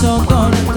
so gone.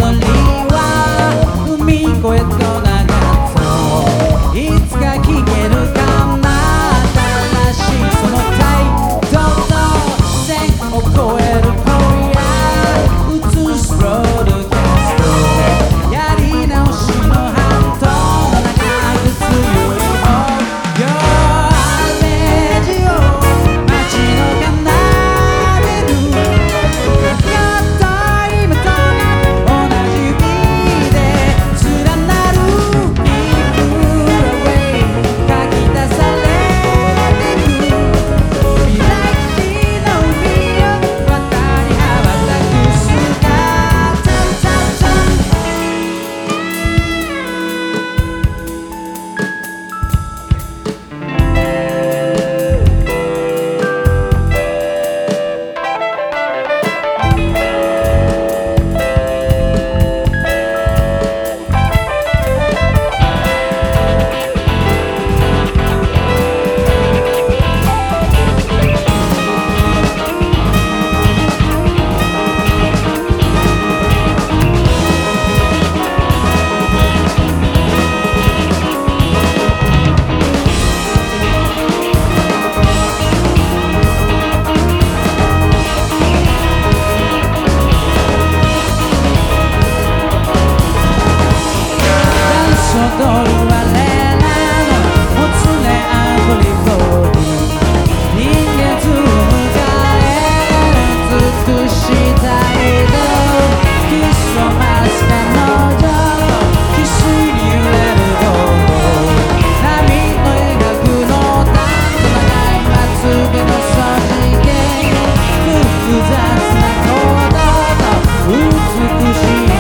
see